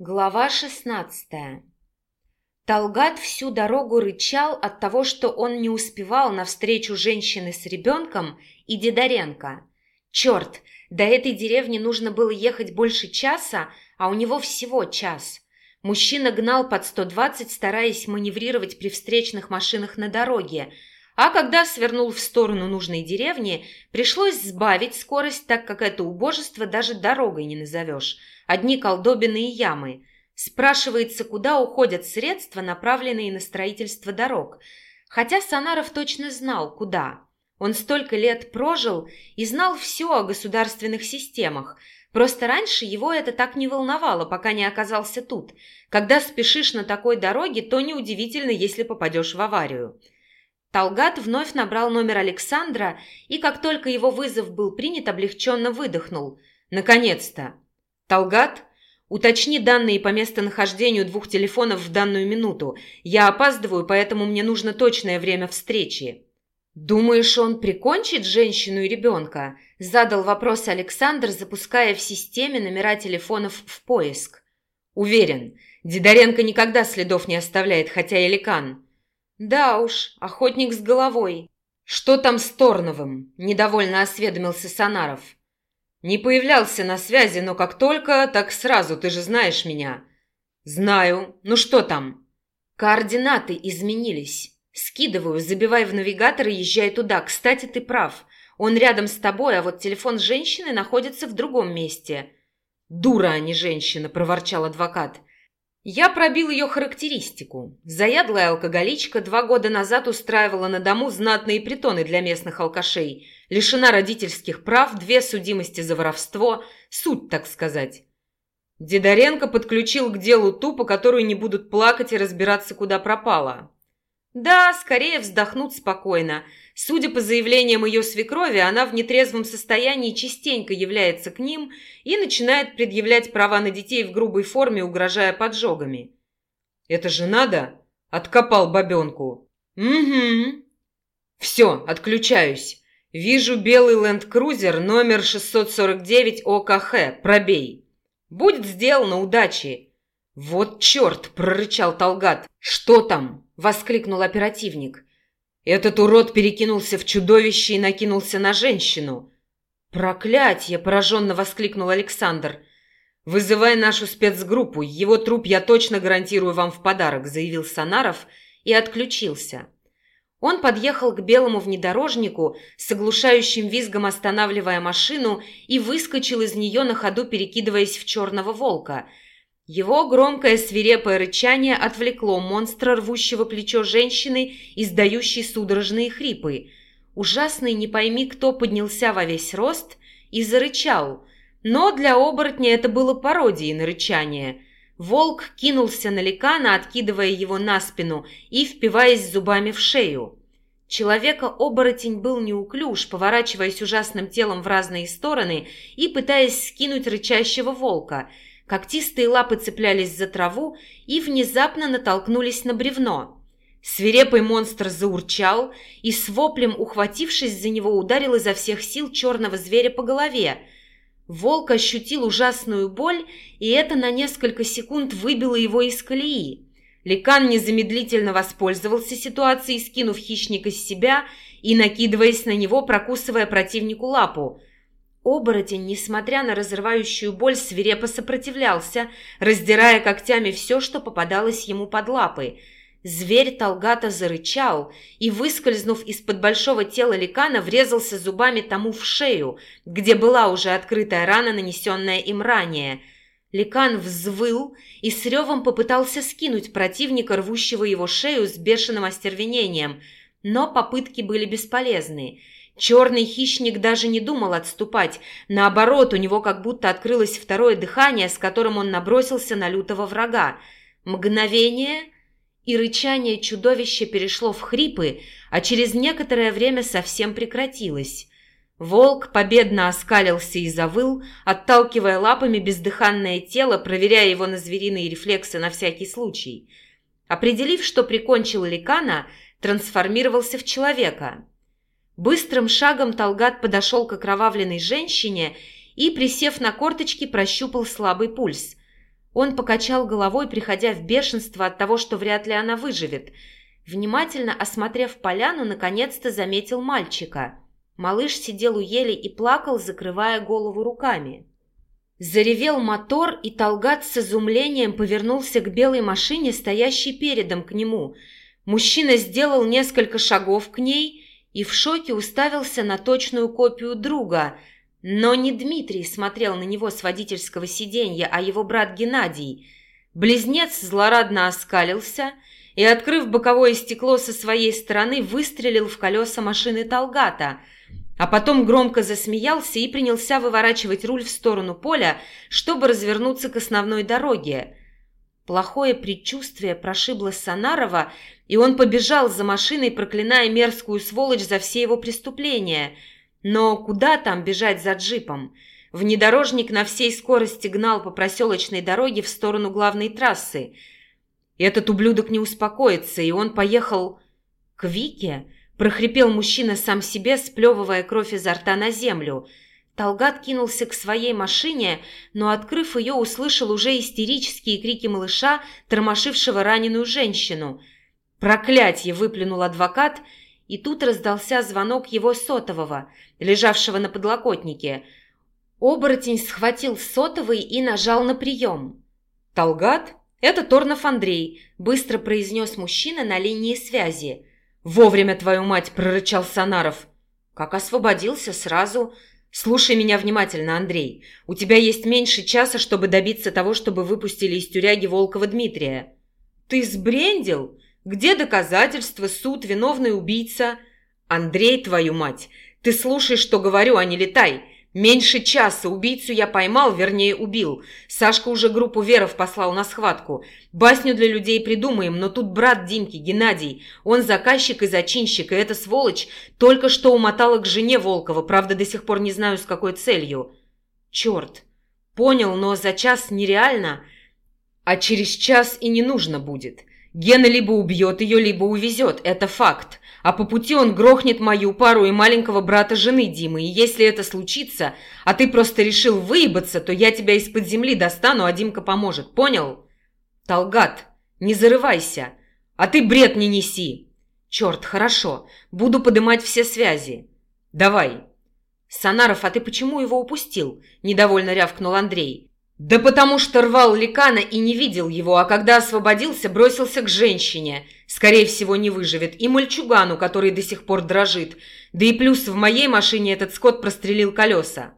Глава шестнадцатая Талгат всю дорогу рычал от того, что он не успевал навстречу женщины с ребенком и Дидоренко. Черт, до этой деревни нужно было ехать больше часа, а у него всего час. Мужчина гнал под 120, стараясь маневрировать при встречных машинах на дороге, а когда свернул в сторону нужной деревни, пришлось сбавить скорость, так как это убожество даже дорогой не назовешь. Одни колдобины и ямы. Спрашивается, куда уходят средства, направленные на строительство дорог. Хотя Санаров точно знал, куда. Он столько лет прожил и знал все о государственных системах. Просто раньше его это так не волновало, пока не оказался тут. Когда спешишь на такой дороге, то неудивительно, если попадешь в аварию. Талгат вновь набрал номер Александра и, как только его вызов был принят, облегченно выдохнул. «Наконец-то!» «Талгат, уточни данные по местонахождению двух телефонов в данную минуту. Я опаздываю, поэтому мне нужно точное время встречи». «Думаешь, он прикончит женщину и ребенка?» – задал вопрос Александр, запуская в системе номера телефонов в поиск. «Уверен, Дидоренко никогда следов не оставляет, хотя и ликан». «Да уж, охотник с головой». «Что там с Торновым?» – недовольно осведомился Санаров. «Не появлялся на связи, но как только, так сразу, ты же знаешь меня». «Знаю. Ну что там?» «Координаты изменились. Скидываю, забивай в навигатор и езжай туда. Кстати, ты прав. Он рядом с тобой, а вот телефон женщины находится в другом месте». «Дура, а не женщина», – проворчал адвокат. Я пробил ее характеристику. Заядлая алкоголичка два года назад устраивала на дому знатные притоны для местных алкашей, лишена родительских прав, две судимости за воровство, суть, так сказать. Дидоренко подключил к делу ту, по которой не будут плакать и разбираться, куда пропала. Да, скорее вздохнуть спокойно – Судя по заявлениям ее свекрови, она в нетрезвом состоянии частенько является к ним и начинает предъявлять права на детей в грубой форме, угрожая поджогами. «Это же надо?» — откопал бабенку. «Угу». «Все, отключаюсь. Вижу белый ленд-крузер номер 649 ОКХ. Пробей». «Будет сделано, удачи». «Вот черт!» — прорычал Талгат. «Что там?» — воскликнул оперативник. Этот урод перекинулся в чудовище и накинулся на женщину. «Проклятье!» – пораженно воскликнул Александр. «Вызывай нашу спецгруппу. Его труп я точно гарантирую вам в подарок», – заявил Санаров и отключился. Он подъехал к белому внедорожнику, с оглушающим визгом останавливая машину, и выскочил из нее на ходу, перекидываясь в черного волка – его громкое свирепое рычание отвлекло монстра, рвущего плечо женщины, издающей судорожные хрипы. Ужасный не пойми кто поднялся во весь рост и зарычал. Но для оборотня это было пародией на рычание. Волк кинулся на ликана, откидывая его на спину и впиваясь зубами в шею. Человека-оборотень был неуклюж, поворачиваясь ужасным телом в разные стороны и пытаясь скинуть рычащего волка – Когтистые лапы цеплялись за траву и внезапно натолкнулись на бревно. Свирепый монстр заурчал и с воплем, ухватившись за него, ударил изо всех сил черного зверя по голове. Волк ощутил ужасную боль, и это на несколько секунд выбило его из колеи. Ликан незамедлительно воспользовался ситуацией, скинув хищника с себя и накидываясь на него, прокусывая противнику лапу – Оборотень, несмотря на разрывающую боль, свирепо сопротивлялся, раздирая когтями все, что попадалось ему под лапы. Зверь Талгата зарычал и, выскользнув из-под большого тела ликана, врезался зубами тому в шею, где была уже открытая рана, нанесенная им ранее. Ликан взвыл и с ревом попытался скинуть противника, рвущего его шею с бешеным остервенением, но попытки были бесполезны – Черный хищник даже не думал отступать. Наоборот, у него как будто открылось второе дыхание, с которым он набросился на лютого врага. Мгновение, и рычание чудовища перешло в хрипы, а через некоторое время совсем прекратилось. Волк победно оскалился и завыл, отталкивая лапами бездыханное тело, проверяя его на звериные рефлексы на всякий случай. Определив, что прикончил ликана, трансформировался в человека – Быстрым шагом Талгат подошел к окровавленной женщине и, присев на корточки, прощупал слабый пульс. Он покачал головой, приходя в бешенство от того, что вряд ли она выживет. Внимательно осмотрев поляну, наконец-то заметил мальчика. Малыш сидел у ели и плакал, закрывая голову руками. Заревел мотор, и Талгат с изумлением повернулся к белой машине, стоящей передом к нему. Мужчина сделал несколько шагов к ней и в шоке уставился на точную копию друга – но не Дмитрий смотрел на него с водительского сиденья, а его брат Геннадий. Близнец злорадно оскалился и, открыв боковое стекло со своей стороны, выстрелил в колеса машины Талгата, а потом громко засмеялся и принялся выворачивать руль в сторону поля, чтобы развернуться к основной дороге. Плохое предчувствие прошибло Санарова, и он побежал за машиной, проклиная мерзкую сволочь за все его преступления – но куда там бежать за джипом? Внедорожник на всей скорости гнал по проселочной дороге в сторону главной трассы. Этот ублюдок не успокоится, и он поехал к Вике, прохрипел мужчина сам себе, сплевывая кровь изо рта на землю. Талгат кинулся к своей машине, но, открыв ее, услышал уже истерические крики малыша, тормошившего раненую женщину. «Проклятье!» – выплюнул адвокат – и тут раздался звонок его сотового, лежавшего на подлокотнике. Оборотень схватил сотовый и нажал на прием. «Талгат? Это Торнов Андрей», – быстро произнес мужчина на линии связи. «Вовремя, твою мать!» – прорычал Санаров. «Как освободился сразу...» «Слушай меня внимательно, Андрей. У тебя есть меньше часа, чтобы добиться того, чтобы выпустили из тюряги Волкова Дмитрия». «Ты сбрендил? Где доказательства, суд, виновный убийца? Андрей, твою мать, ты слушай, что говорю, а не летай. Меньше часа убийцу я поймал, вернее, убил. Сашка уже группу веров послал на схватку. Басню для людей придумаем, но тут брат Димки, Геннадий. Он заказчик и зачинщик, и эта сволочь только что умотала к жене Волкова, правда, до сих пор не знаю, с какой целью. Черт. Понял, но за час нереально. А через час и не нужно будет. Гена либо убьет ее, либо увезет. Это факт. А по пути он грохнет мою пару и маленького брата жены Димы. И если это случится, а ты просто решил выебаться, то я тебя из-под земли достану, а Димка поможет. Понял? Талгат, не зарывайся. А ты бред не неси. Черт, хорошо. Буду подымать все связи. Давай. Санаров, а ты почему его упустил? Недовольно рявкнул Андрей. Да потому что рвал ликана и не видел его, а когда освободился, бросился к женщине. Скорее всего, не выживет. И мальчугану, который до сих пор дрожит. Да и плюс в моей машине этот скот прострелил колеса.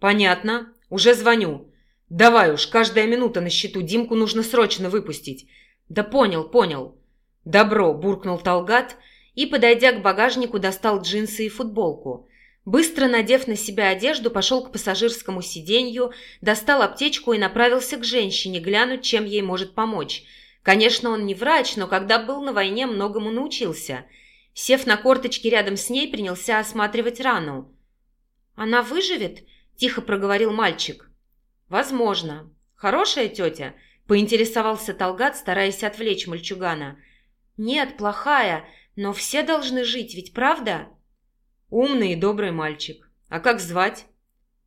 Понятно. Уже звоню. Давай уж, каждая минута на счету. Димку нужно срочно выпустить. Да понял, понял. Добро, буркнул Талгат и, подойдя к багажнику, достал джинсы и футболку. Быстро надев на себя одежду, пошел к пассажирскому сиденью, достал аптечку и направился к женщине, глянуть, чем ей может помочь. Конечно, он не врач, но когда был на войне, многому научился. Сев на корточки рядом с ней, принялся осматривать рану. «Она выживет?» – тихо проговорил мальчик. «Возможно. Хорошая тетя?» – поинтересовался Талгат, стараясь отвлечь мальчугана. «Нет, плохая, но все должны жить, ведь правда?» Умный и добрый мальчик. А как звать?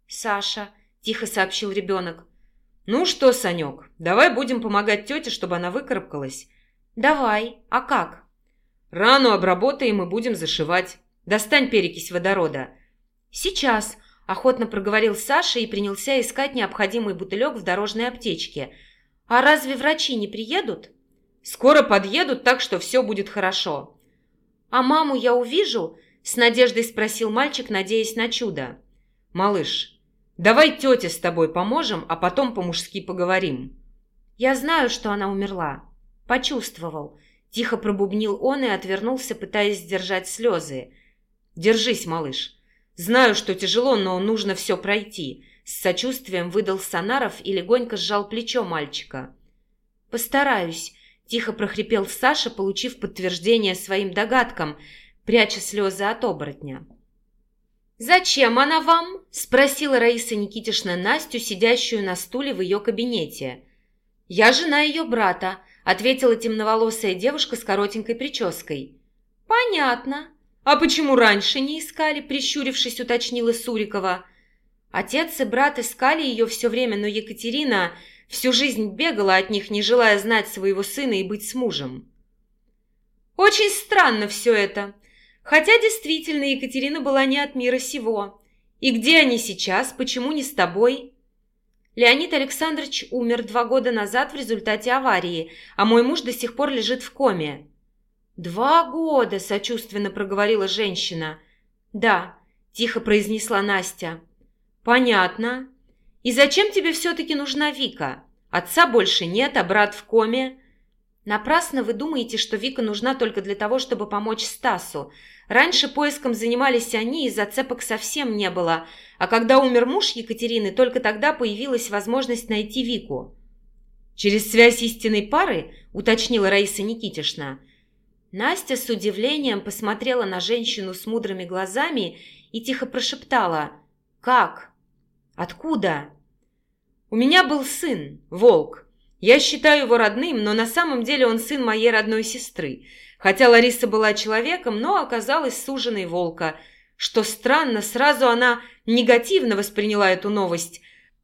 Саша, тихо сообщил ребенок. Ну что, Санек, давай будем помогать тете, чтобы она выкарабкалась. Давай. А как? Рану обработаем и будем зашивать. Достань перекись водорода. Сейчас, охотно проговорил Саша и принялся искать необходимый бутылек в дорожной аптечке. А разве врачи не приедут? Скоро подъедут, так что все будет хорошо. А маму я увижу? С надеждой спросил мальчик, надеясь на чудо. «Малыш, давай тете с тобой поможем, а потом по-мужски поговорим». «Я знаю, что она умерла. Почувствовал». Тихо пробубнил он и отвернулся, пытаясь сдержать слезы. «Держись, малыш. Знаю, что тяжело, но нужно все пройти». С сочувствием выдал Санаров и легонько сжал плечо мальчика. «Постараюсь», – тихо прохрипел Саша, получив подтверждение своим догадкам – пряча слезы от оборотня. «Зачем она вам?» – спросила Раиса Никитишна Настю, сидящую на стуле в ее кабинете. «Я жена ее брата», – ответила темноволосая девушка с коротенькой прической. «Понятно. А почему раньше не искали?» – прищурившись, уточнила Сурикова. Отец и брат искали ее все время, но Екатерина всю жизнь бегала от них, не желая знать своего сына и быть с мужем. Очень странно все это. Хотя действительно Екатерина была не от мира сего. И где они сейчас? Почему не с тобой? Леонид Александрович умер два года назад в результате аварии, а мой муж до сих пор лежит в коме. «Два года!» – сочувственно проговорила женщина. «Да», – тихо произнесла Настя. «Понятно. И зачем тебе все-таки нужна Вика? Отца больше нет, а брат в коме. Напрасно вы думаете, что Вика нужна только для того, чтобы помочь Стасу. Раньше поиском занимались они, и зацепок совсем не было. А когда умер муж Екатерины, только тогда появилась возможность найти Вику. «Через связь истинной пары?» – уточнила Раиса Никитишна. Настя с удивлением посмотрела на женщину с мудрыми глазами и тихо прошептала «Как? Откуда?» «У меня был сын, Волк. Я считаю его родным, но на самом деле он сын моей родной сестры. Хотя Лариса была человеком, но оказалась суженой волка. Что странно, сразу она негативно восприняла эту новость.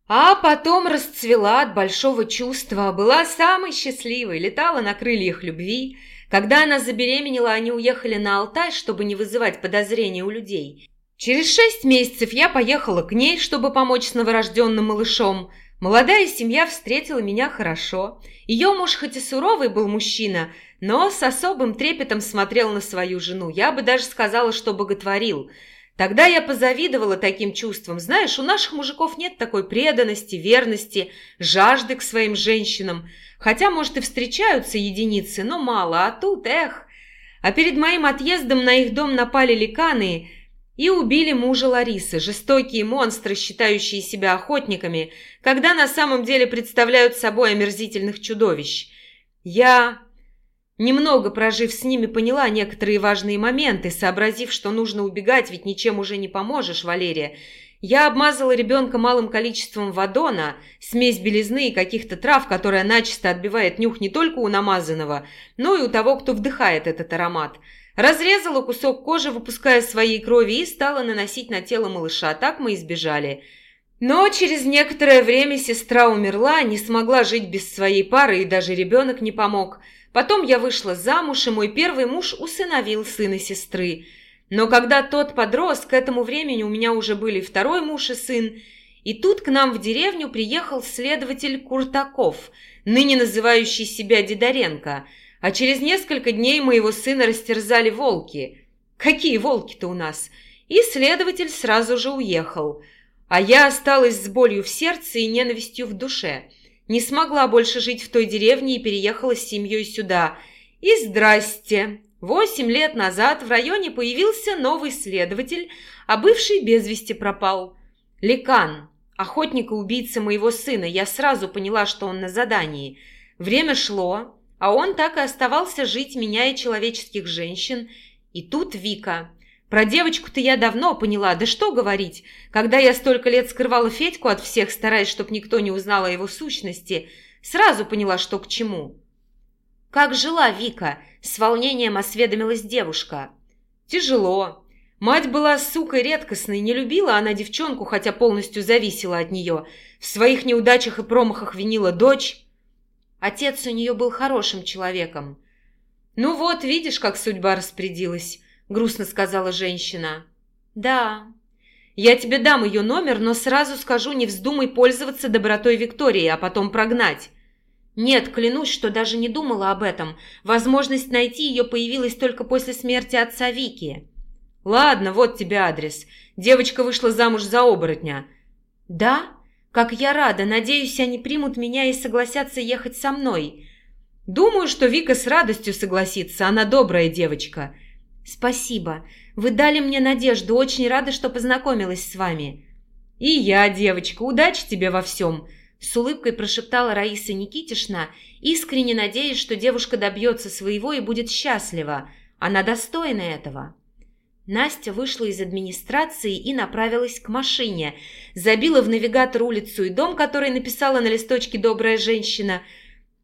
А потом расцвела от большого чувства, была самой счастливой, летала на крыльях любви. Когда она забеременела, они уехали на Алтай, чтобы не вызывать подозрения у людей. Через шесть месяцев я поехала к ней, чтобы помочь с новорожденным малышом – Молодая семья встретила меня хорошо. Ее муж хоть и суровый был мужчина, но с особым трепетом смотрел на свою жену. Я бы даже сказала, что боготворил. Тогда я позавидовала таким чувствам. Знаешь, у наших мужиков нет такой преданности, верности, жажды к своим женщинам. Хотя, может, и встречаются единицы, но мало. А тут, эх... А перед моим отъездом на их дом напали ликаны и убили мужа Ларисы, жестокие монстры, считающие себя охотниками, когда на самом деле представляют собой омерзительных чудовищ. Я, немного прожив с ними, поняла некоторые важные моменты, сообразив, что нужно убегать, ведь ничем уже не поможешь, Валерия. Я обмазала ребенка малым количеством водона, смесь белизны и каких-то трав, которая начисто отбивает нюх не только у намазанного, но и у того, кто вдыхает этот аромат – Разрезала кусок кожи, выпуская своей крови, и стала наносить на тело малыша. Так мы избежали. Но через некоторое время сестра умерла, не смогла жить без своей пары, и даже ребенок не помог. Потом я вышла замуж, и мой первый муж усыновил сына сестры. Но когда тот подрос, к этому времени у меня уже были второй муж и сын, и тут к нам в деревню приехал следователь Куртаков, ныне называющий себя Дидоренко – а через несколько дней моего сына растерзали волки. Какие волки-то у нас? И следователь сразу же уехал. А я осталась с болью в сердце и ненавистью в душе. Не смогла больше жить в той деревне и переехала с семьей сюда. И здрасте! Восемь лет назад в районе появился новый следователь, а бывший без вести пропал. Лекан, охотник и убийца моего сына, я сразу поняла, что он на задании. Время шло, а он так и оставался жить, меняя человеческих женщин. И тут Вика. Про девочку-то я давно поняла, да что говорить. Когда я столько лет скрывала Федьку от всех, стараясь, чтобы никто не узнал о его сущности, сразу поняла, что к чему. «Как жила Вика?» – с волнением осведомилась девушка. «Тяжело. Мать была сукой редкостной, не любила она девчонку, хотя полностью зависела от нее. В своих неудачах и промахах винила дочь». Отец у нее был хорошим человеком. «Ну вот, видишь, как судьба распорядилась», — грустно сказала женщина. «Да. Я тебе дам ее номер, но сразу скажу, не вздумай пользоваться добротой Виктории, а потом прогнать». «Нет, клянусь, что даже не думала об этом. Возможность найти ее появилась только после смерти отца Вики». «Ладно, вот тебе адрес. Девочка вышла замуж за оборотня». «Да? Как я рада! Надеюсь, они примут меня и согласятся ехать со мной. Думаю, что Вика с радостью согласится. Она добрая девочка. Спасибо. Вы дали мне надежду. Очень рада, что познакомилась с вами. И я, девочка. Удачи тебе во всем. С улыбкой прошептала Раиса Никитишна, искренне надеясь, что девушка добьется своего и будет счастлива. Она достойна этого. Настя вышла из администрации и направилась к машине. Забила в навигатор улицу и дом, который написала на листочке «Добрая женщина».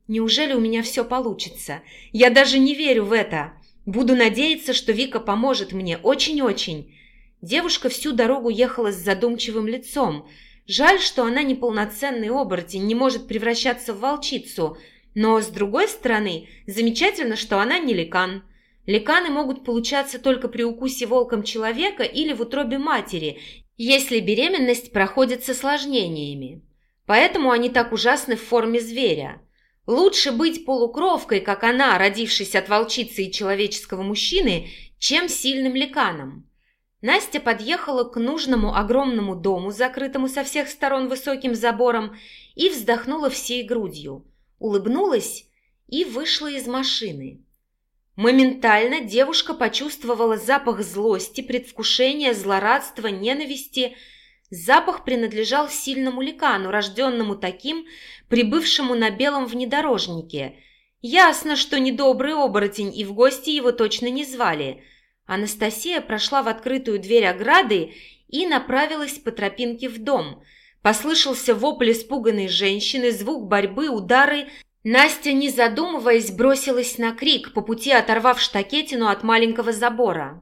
«Неужели у меня все получится? Я даже не верю в это. Буду надеяться, что Вика поможет мне очень-очень». Девушка всю дорогу ехала с задумчивым лицом. Жаль, что она неполноценный оборотень, не может превращаться в волчицу. Но, с другой стороны, замечательно, что она не ликан. Ликаны могут получаться только при укусе волком человека или в утробе матери, если беременность проходит с осложнениями. Поэтому они так ужасны в форме зверя. Лучше быть полукровкой, как она, родившись от волчицы и человеческого мужчины, чем сильным ликаном. Настя подъехала к нужному огромному дому, закрытому со всех сторон высоким забором, и вздохнула всей грудью, улыбнулась и вышла из машины. Моментально девушка почувствовала запах злости, предвкушения, злорадства, ненависти. Запах принадлежал сильному ликану, рожденному таким, прибывшему на белом внедорожнике. Ясно, что недобрый оборотень, и в гости его точно не звали – Анастасия прошла в открытую дверь ограды и направилась по тропинке в дом. Послышался вопль испуганной женщины, звук борьбы, удары. Настя, не задумываясь, бросилась на крик, по пути оторвав штакетину от маленького забора.